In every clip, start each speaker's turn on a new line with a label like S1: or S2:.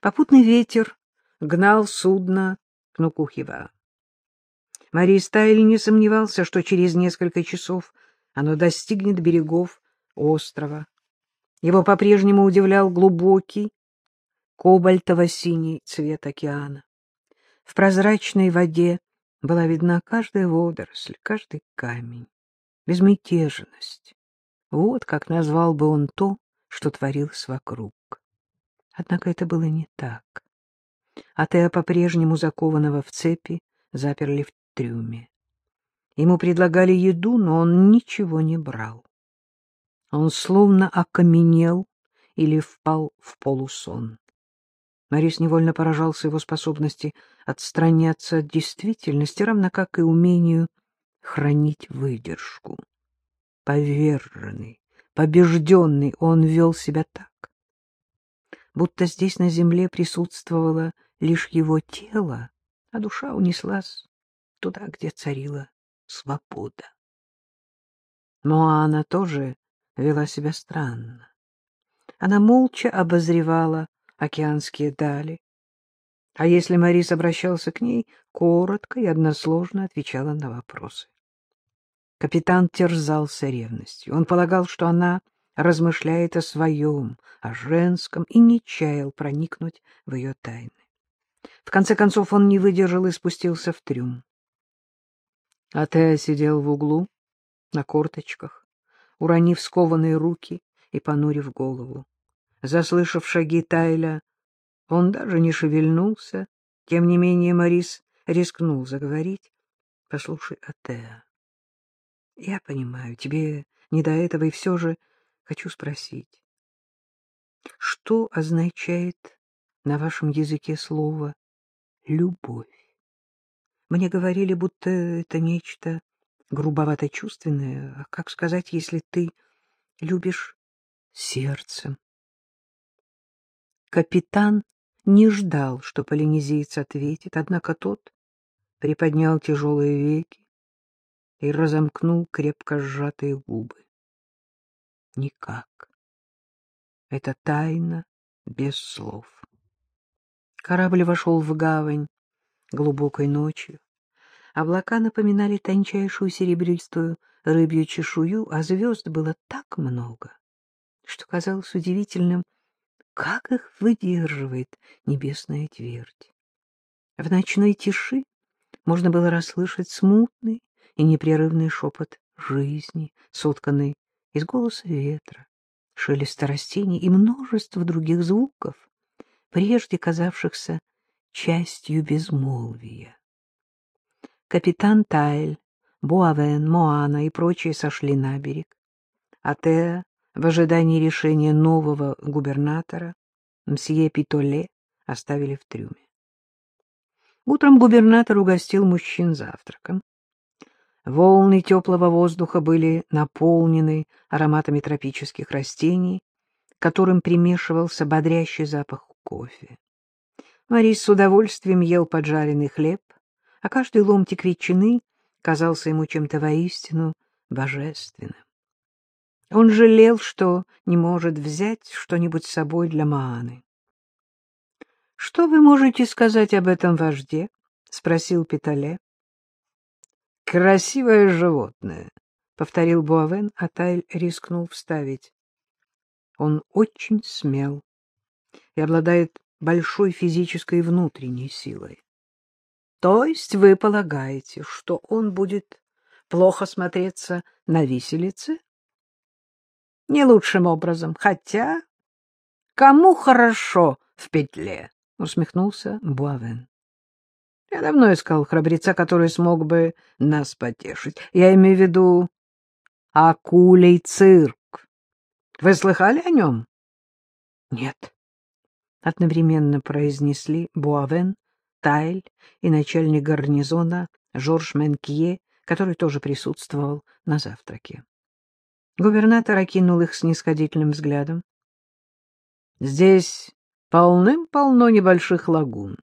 S1: Попутный ветер гнал судно к Нукухева. Марий Стайль не сомневался, что через несколько часов оно достигнет берегов острова. Его по-прежнему удивлял глубокий, кобальтово-синий цвет океана. В прозрачной воде была видна каждая водоросль, каждый камень. Безмятежность. Вот как назвал бы он то, что творилось вокруг. Однако это было не так. Атеа по-прежнему закованного в цепи заперли в трюме. Ему предлагали еду, но он ничего не брал. Он словно окаменел или впал в полусон. Морис невольно поражался его способности отстраняться от действительности, равно как и умению хранить выдержку. Поверженный, побежденный, он вел себя так, будто здесь на земле присутствовало лишь его тело, а душа унеслась туда, где царила свобода. Но она тоже вела себя странно. Она молча обозревала океанские дали, а если Марис обращался к ней, коротко и односложно отвечала на вопросы. Капитан терзался ревностью. Он полагал, что она размышляет о своем, о женском, и не чаял проникнуть в ее тайны. В конце концов он не выдержал и спустился в трюм. Атеа сидел в углу, на корточках, уронив скованные руки и понурив голову. Заслышав шаги Тайля, он даже не шевельнулся. Тем не менее Морис рискнул заговорить. — Послушай, Атеа, я понимаю, тебе не до этого, и все же хочу спросить. Что означает на вашем языке слово «любовь»? Мне говорили, будто это нечто грубовато-чувственное. А как сказать, если ты любишь сердцем? Капитан не ждал, что полинезиец ответит, однако тот приподнял тяжелые веки и разомкнул крепко сжатые губы. Никак. Это тайна без слов. Корабль вошел в гавань глубокой ночью. Облака напоминали тончайшую серебристую рыбью чешую, а звезд было так много, что казалось удивительным, как их выдерживает небесная твердь. В ночной тиши можно было расслышать смутный и непрерывный шепот жизни, сотканный из голоса ветра, шелеста растений и множества других звуков, прежде казавшихся частью безмолвия. Капитан Тайль, Буавен, Моана и прочие сошли на берег. Атеа в ожидании решения нового губернатора мсье Питоле оставили в трюме. Утром губернатор угостил мужчин завтраком. Волны теплого воздуха были наполнены ароматами тропических растений, которым примешивался бодрящий запах кофе. Марис с удовольствием ел поджаренный хлеб, а каждый ломтик ветчины казался ему чем-то воистину божественным. Он жалел, что не может взять что-нибудь с собой для Мааны. — Что вы можете сказать об этом вожде? — спросил Питале. — Красивое животное, — повторил Буавен, а Тайль рискнул вставить. Он очень смел и обладает большой физической и внутренней силой. — То есть вы полагаете, что он будет плохо смотреться на виселице? не лучшим образом, хотя... Кому хорошо в петле? — усмехнулся Буавен. Я давно искал храбреца, который смог бы нас потешить. Я имею в виду акулей цирк. Вы слыхали о нем? — Нет. Одновременно произнесли Буавен, Тайль и начальник гарнизона Жорж Менкье, который тоже присутствовал на завтраке. Губернатор окинул их снисходительным взглядом. — Здесь полным-полно небольших лагун.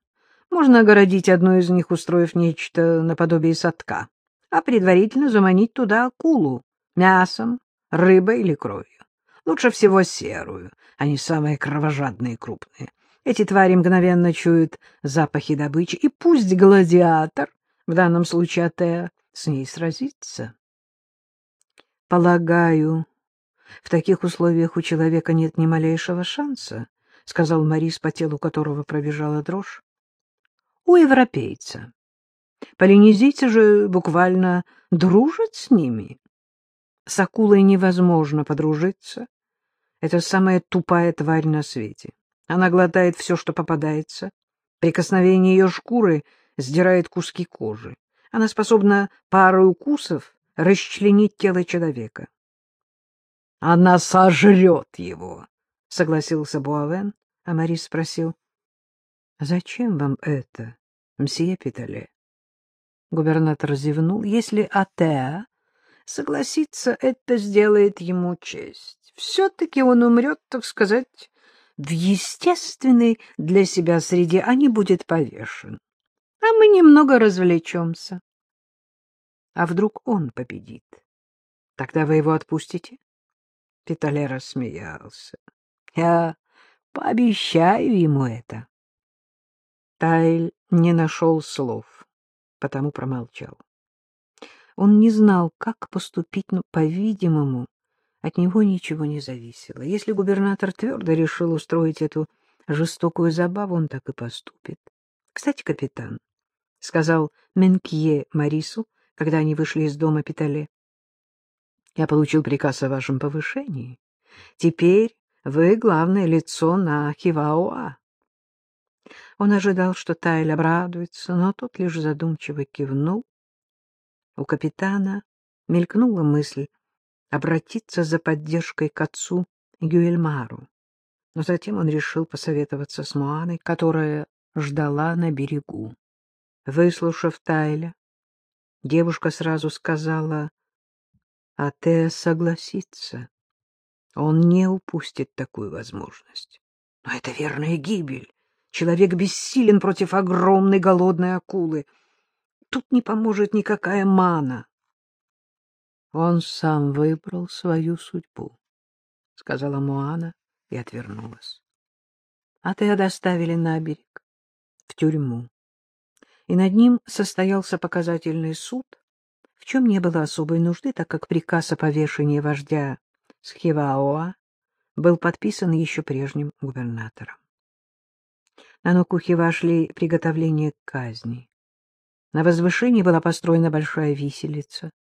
S1: Можно огородить одну из них, устроив нечто наподобие садка, а предварительно заманить туда акулу мясом, рыбой или кровью. Лучше всего серую, они самые кровожадные и крупные. Эти твари мгновенно чуют запахи добычи, и пусть гладиатор, в данном случае Атеа, с ней сразится. Полагаю, в таких условиях у человека нет ни малейшего шанса, — сказал Марис, по телу которого пробежала дрожь. — У европейца. Полинезийцы же буквально дружат с ними. С акулой невозможно подружиться. Это самая тупая тварь на свете. Она глотает все, что попадается. Прикосновение ее шкуры сдирает куски кожи. Она способна парой укусов расчленить тело человека. — Она сожрет его, — согласился Буавен, а Марис спросил. — Зачем вам это, мсье Питале? Губернатор зевнул. Если Атеа согласится, это сделает ему честь. Все-таки он умрет, так сказать, в естественной для себя среде, а не будет повешен. А мы немного развлечемся. А вдруг он победит? Тогда вы его отпустите? Питале рассмеялся. Я пообещаю ему это. Тайль не нашел слов, потому промолчал. Он не знал, как поступить, но, по-видимому, от него ничего не зависело. Если губернатор твердо решил устроить эту жестокую забаву, он так и поступит. — Кстати, капитан, — сказал Менкье Марису, когда они вышли из дома Питале, — я получил приказ о вашем повышении. Теперь вы главное лицо на Хивауа. Он ожидал, что Тайль обрадуется, но тот лишь задумчиво кивнул. У капитана мелькнула мысль обратиться за поддержкой к отцу Гюэльмару. Но затем он решил посоветоваться с Муаной, которая ждала на берегу. Выслушав Тайля, девушка сразу сказала, «А ты согласится. Он не упустит такую возможность. Но это верная гибель. Человек бессилен против огромной голодной акулы. Тут не поможет никакая мана. Он сам выбрал свою судьбу, — сказала Моана и отвернулась. А ты доставили на берег, в тюрьму. И над ним состоялся показательный суд, в чем не было особой нужды, так как приказ о повешении вождя Схиваоа был подписан еще прежним губернатором. На Нокухе шли приготовления к казни. На возвышении была построена большая виселица.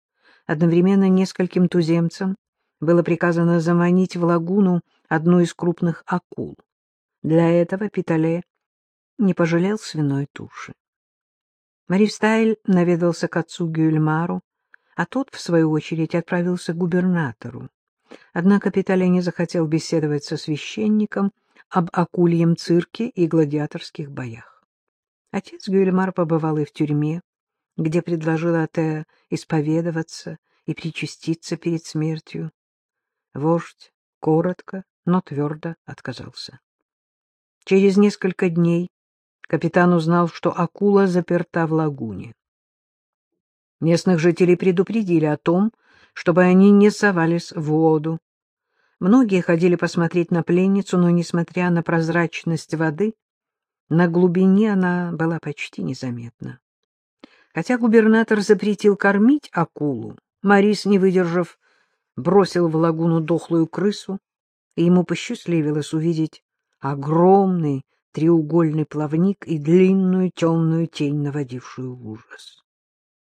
S1: Одновременно нескольким туземцам было приказано заманить в лагуну одну из крупных акул. Для этого Питале не пожалел свиной туши. Маривстайль наведался к отцу Гюльмару, а тот, в свою очередь, отправился к губернатору. Однако Питале не захотел беседовать со священником об акульем цирке и гладиаторских боях. Отец Гюльмар побывал и в тюрьме, где предложил Атеа исповедоваться и причаститься перед смертью. Вождь коротко, но твердо отказался. Через несколько дней капитан узнал, что акула заперта в лагуне. Местных жителей предупредили о том, чтобы они не совались в воду. Многие ходили посмотреть на пленницу, но, несмотря на прозрачность воды, на глубине она была почти незаметна. Хотя губернатор запретил кормить акулу, Марис, не выдержав, бросил в лагуну дохлую крысу, и ему посчастливилось увидеть огромный треугольный плавник и длинную темную тень, наводившую ужас.